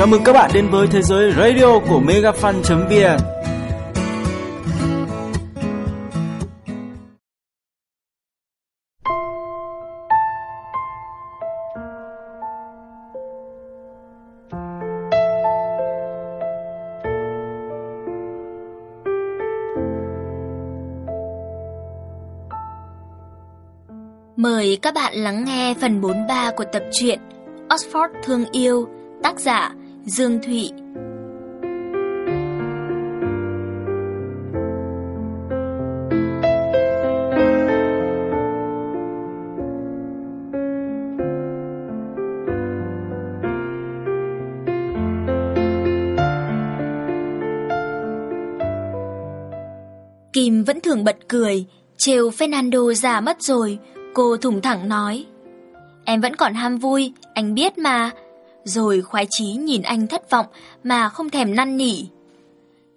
Chào mừng các bạn đến với thế giới radio của megafan.vn Mời các bạn lắng nghe phần 43 của tập truyện Oxford Thương Yêu, tác giả Dương Thụy. Kim vẫn thường bật cười, trêu Fernando già mất rồi, cô thủng thẳng nói. Em vẫn còn ham vui, anh biết mà. Rồi khoái chí nhìn anh thất vọng mà không thèm năn nỉ.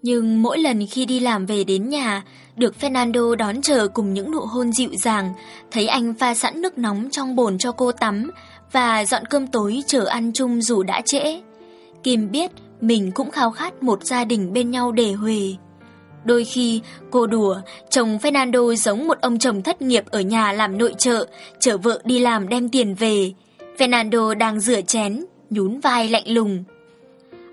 Nhưng mỗi lần khi đi làm về đến nhà, được Fernando đón chờ cùng những nụ hôn dịu dàng, thấy anh pha sẵn nước nóng trong bồn cho cô tắm và dọn cơm tối chờ ăn chung dù đã trễ. Kim biết mình cũng khao khát một gia đình bên nhau để huề. Đôi khi, cô đùa, chồng Fernando giống một ông chồng thất nghiệp ở nhà làm nội trợ, chở vợ đi làm đem tiền về. Fernando đang rửa chén, nhún vai lạnh lùng.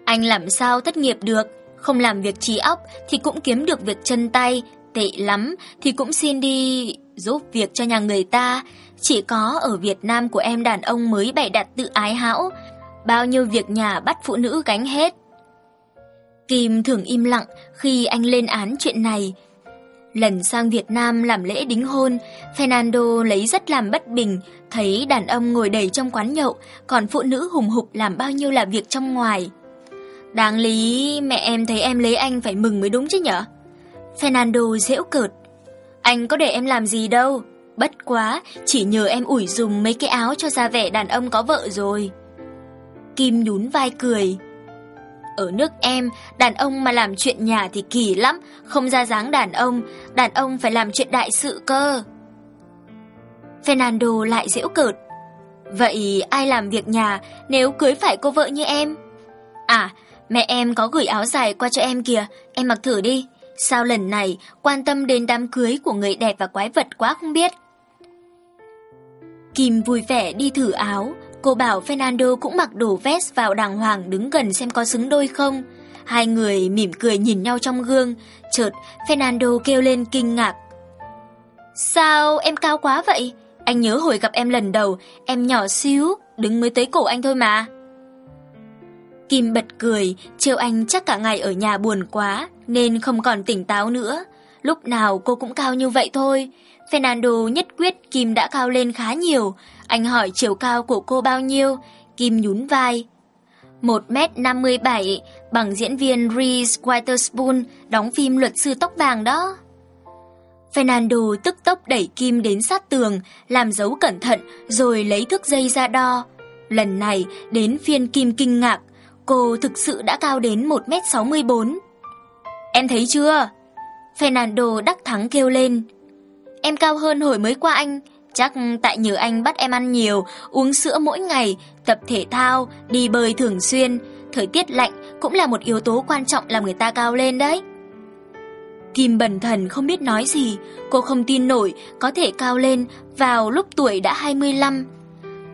Anh làm sao thất nghiệp được, không làm việc trí óc thì cũng kiếm được việc chân tay, tệ lắm thì cũng xin đi giúp việc cho nhà người ta. Chỉ có ở Việt Nam của em đàn ông mới bày đặt tự ái hão, bao nhiêu việc nhà bắt phụ nữ gánh hết. Kim thường im lặng khi anh lên án chuyện này. Lần sang Việt Nam làm lễ đính hôn, Fernando lấy rất làm bất bình, thấy đàn ông ngồi đầy trong quán nhậu, còn phụ nữ hùng hục làm bao nhiêu là việc trong ngoài. Đáng lý mẹ em thấy em lấy anh phải mừng mới đúng chứ nhở? Fernando dễu cợt. Anh có để em làm gì đâu, bất quá chỉ nhờ em ủi dùng mấy cái áo cho ra vẻ đàn ông có vợ rồi. Kim nhún vai cười. Ở nước em, đàn ông mà làm chuyện nhà thì kỳ lắm, không ra dáng đàn ông, đàn ông phải làm chuyện đại sự cơ. Fernando lại giễu cợt. Vậy ai làm việc nhà nếu cưới phải cô vợ như em? À, mẹ em có gửi áo dài qua cho em kìa, em mặc thử đi. Sao lần này quan tâm đến đám cưới của người đẹp và quái vật quá không biết? Kim vui vẻ đi thử áo, Cô bảo Fernando cũng mặc đồ vest vào đàng hoàng đứng gần xem có xứng đôi không. Hai người mỉm cười nhìn nhau trong gương, chợt Fernando kêu lên kinh ngạc. Sao em cao quá vậy? Anh nhớ hồi gặp em lần đầu, em nhỏ xíu, đứng mới tới cổ anh thôi mà. Kim bật cười, trêu anh chắc cả ngày ở nhà buồn quá, nên không còn tỉnh táo nữa. Lúc nào cô cũng cao như vậy thôi. Fernando nhất quyết Kim đã cao lên khá nhiều, anh hỏi chiều cao của cô bao nhiêu, Kim nhún vai. 1m57 bằng diễn viên Reese Witherspoon đóng phim luật sư tóc vàng đó. Fernando tức tốc đẩy Kim đến sát tường, làm dấu cẩn thận rồi lấy thước dây ra đo. Lần này đến phiên Kim kinh ngạc, cô thực sự đã cao đến 1m64. Em thấy chưa? Fernando đắc thắng kêu lên. Em cao hơn hồi mới qua anh, Chắc tại nhờ anh bắt em ăn nhiều, uống sữa mỗi ngày, tập thể thao, đi bơi thường xuyên. Thời tiết lạnh cũng là một yếu tố quan trọng làm người ta cao lên đấy. Kim bần thần không biết nói gì, cô không tin nổi có thể cao lên vào lúc tuổi đã 25.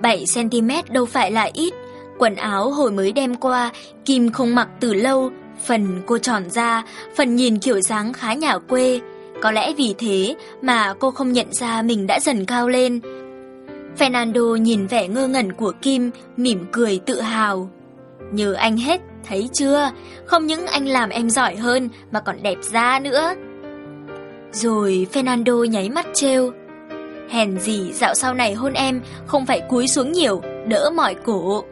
7cm đâu phải là ít, quần áo hồi mới đem qua, Kim không mặc từ lâu, phần cô tròn ra, phần nhìn kiểu dáng khá nhà quê. Có lẽ vì thế mà cô không nhận ra mình đã dần cao lên. Fernando nhìn vẻ ngơ ngẩn của Kim, mỉm cười tự hào. Nhờ anh hết, thấy chưa? Không những anh làm em giỏi hơn mà còn đẹp da nữa. Rồi Fernando nháy mắt trêu. Hèn gì dạo sau này hôn em không phải cúi xuống nhiều, đỡ mỏi cổ.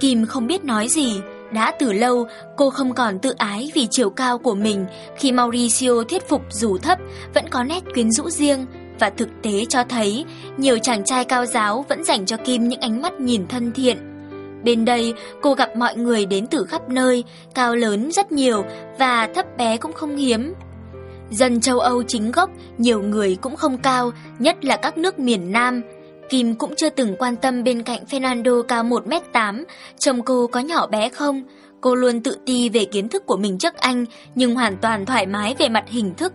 Kim không biết nói gì, đã từ lâu, cô không còn tự ái vì chiều cao của mình khi Mauricio thuyết phục dù thấp vẫn có nét quyến rũ riêng và thực tế cho thấy nhiều chàng trai cao giáo vẫn dành cho Kim những ánh mắt nhìn thân thiện. Bên đây, cô gặp mọi người đến từ khắp nơi, cao lớn rất nhiều và thấp bé cũng không hiếm. Dân châu Âu chính gốc, nhiều người cũng không cao, nhất là các nước miền Nam. Kim cũng chưa từng quan tâm bên cạnh Fernando cao 1m8, Chồng cô có nhỏ bé không. Cô luôn tự ti về kiến thức của mình trước anh, nhưng hoàn toàn thoải mái về mặt hình thức.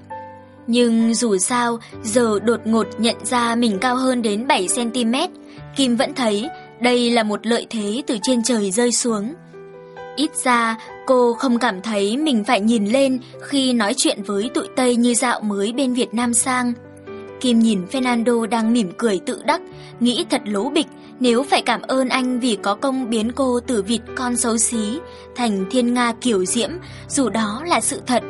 Nhưng dù sao, giờ đột ngột nhận ra mình cao hơn đến 7cm, Kim vẫn thấy đây là một lợi thế từ trên trời rơi xuống. Ít ra, cô không cảm thấy mình phải nhìn lên khi nói chuyện với tụi Tây như dạo mới bên Việt Nam sang. Kim nhìn Fernando đang mỉm cười tự đắc, nghĩ thật lố bịch nếu phải cảm ơn anh vì có công biến cô từ vịt con xấu xí thành thiên nga kiểu diễm, dù đó là sự thật.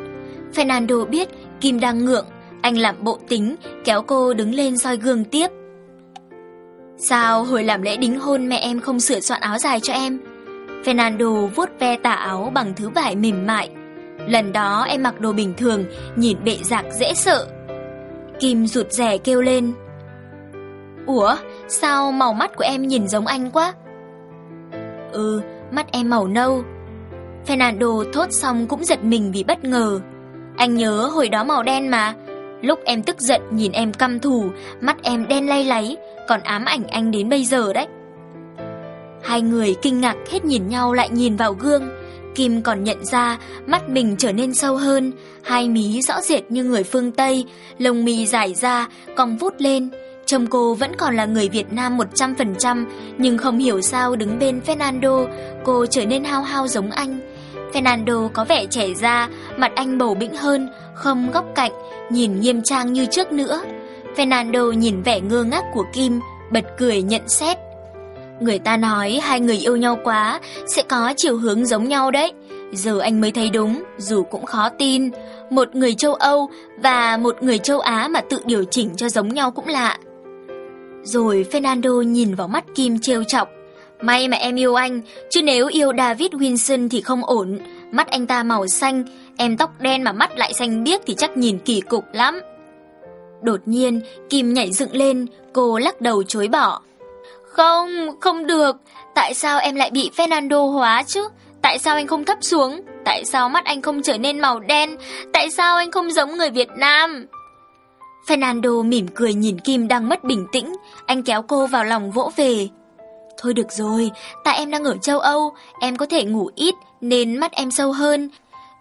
Fernando biết Kim đang ngượng, anh làm bộ tính, kéo cô đứng lên soi gương tiếp. Sao hồi làm lễ đính hôn mẹ em không sửa soạn áo dài cho em? Fernando vuốt ve tà áo bằng thứ vải mềm mại. Lần đó em mặc đồ bình thường, nhìn bệ giặc dễ sợ. Kim rụt rẻ kêu lên. Ủa, sao màu mắt của em nhìn giống anh quá? Ừ, mắt em màu nâu. Fernando thốt xong cũng giật mình vì bất ngờ. Anh nhớ hồi đó màu đen mà. Lúc em tức giận nhìn em căm thù, mắt em đen lay láy, còn ám ảnh anh đến bây giờ đấy. Hai người kinh ngạc hết nhìn nhau lại nhìn vào gương. Kim còn nhận ra mắt mình trở nên sâu hơn, hai mí rõ rệt như người phương Tây, lông mi dài ra, cong vút lên. Trông cô vẫn còn là người Việt Nam 100%, nhưng không hiểu sao đứng bên Fernando, cô trở nên hao hao giống anh. Fernando có vẻ trẻ ra, mặt anh bầu bĩnh hơn, không góc cạnh, nhìn nghiêm trang như trước nữa. Fernando nhìn vẻ ngơ ngác của Kim, bật cười nhận xét. Người ta nói hai người yêu nhau quá sẽ có chiều hướng giống nhau đấy. Giờ anh mới thấy đúng, dù cũng khó tin. Một người châu Âu và một người châu Á mà tự điều chỉnh cho giống nhau cũng lạ. Rồi Fernando nhìn vào mắt Kim trêu chọc. May mà em yêu anh, chứ nếu yêu David Wilson thì không ổn. Mắt anh ta màu xanh, em tóc đen mà mắt lại xanh biếc thì chắc nhìn kỳ cục lắm. Đột nhiên, Kim nhảy dựng lên, cô lắc đầu chối bỏ. Không, không được. Tại sao em lại bị Fernando hóa chứ? Tại sao anh không thấp xuống? Tại sao mắt anh không trở nên màu đen? Tại sao anh không giống người Việt Nam? Fernando mỉm cười nhìn Kim đang mất bình tĩnh, anh kéo cô vào lòng vỗ về. Thôi được rồi, tại em đang ở châu Âu, em có thể ngủ ít nên mắt em sâu hơn.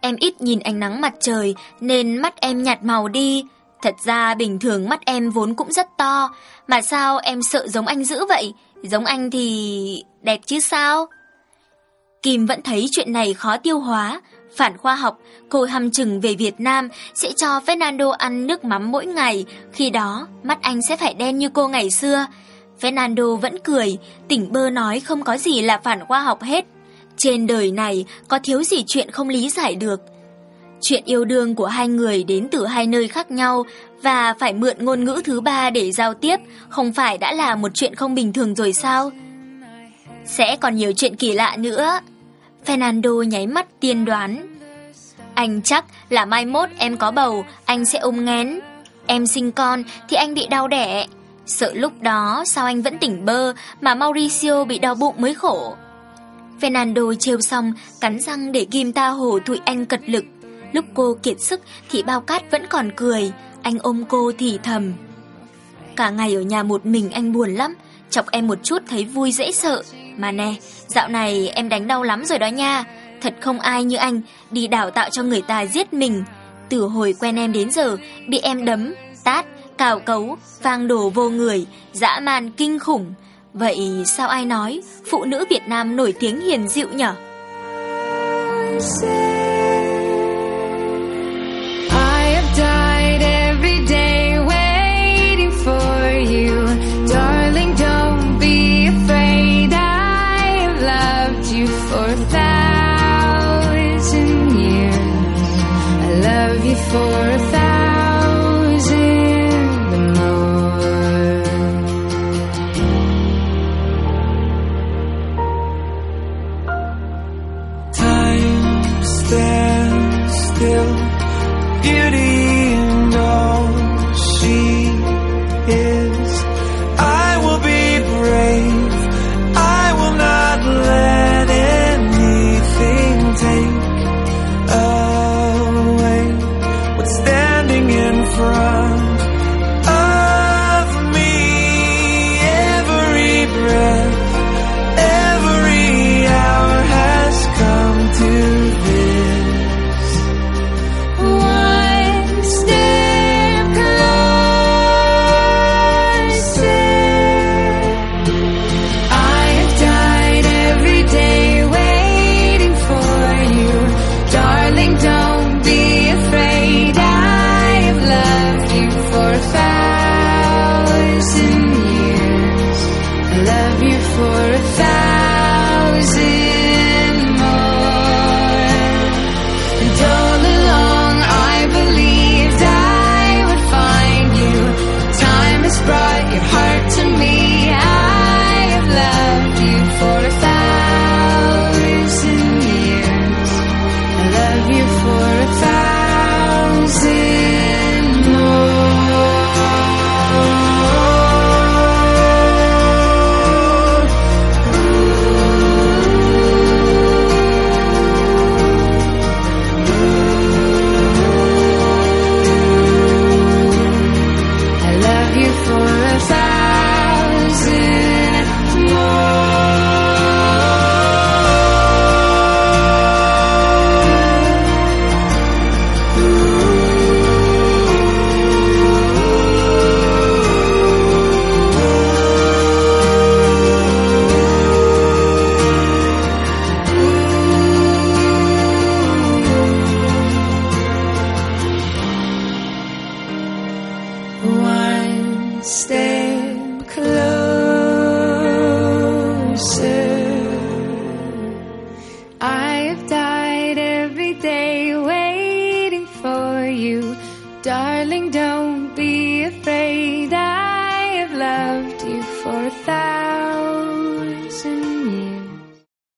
Em ít nhìn ánh nắng mặt trời nên mắt em nhạt màu đi. Thật ra bình thường mắt em vốn cũng rất to, mà sao em sợ giống anh dữ vậy? Giống anh thì... đẹp chứ sao? Kim vẫn thấy chuyện này khó tiêu hóa. Phản khoa học, cô hăm chừng về Việt Nam sẽ cho Fernando ăn nước mắm mỗi ngày, khi đó mắt anh sẽ phải đen như cô ngày xưa. Fernando vẫn cười, tỉnh bơ nói không có gì là phản khoa học hết. Trên đời này có thiếu gì chuyện không lý giải được. Chuyện yêu đương của hai người đến từ hai nơi khác nhau và phải mượn ngôn ngữ thứ ba để giao tiếp không phải đã là một chuyện không bình thường rồi sao? Sẽ còn nhiều chuyện kỳ lạ nữa. Fernando nháy mắt tiên đoán. Anh chắc là mai mốt em có bầu, anh sẽ ôm ngén. Em sinh con thì anh bị đau đẻ. Sợ lúc đó sao anh vẫn tỉnh bơ mà Mauricio bị đau bụng mới khổ. Fernando trêu xong, cắn răng để ghim Ta Hồ thụi anh cật lực. Lúc cô kiệt sức thì bao cát vẫn còn cười, anh ôm cô thì thầm. Cả ngày ở nhà một mình anh buồn lắm, chọc em một chút thấy vui dễ sợ. Mà nè, dạo này em đánh đau lắm rồi đó nha. Thật không ai như anh đi đào tạo cho người ta giết mình. Từ hồi quen em đến giờ, bị em đấm, tát, cào cấu, phang đổ vô người, dã man kinh khủng. Vậy sao ai nói phụ nữ Việt Nam nổi tiếng hiền dịu nhở? for crazy stay.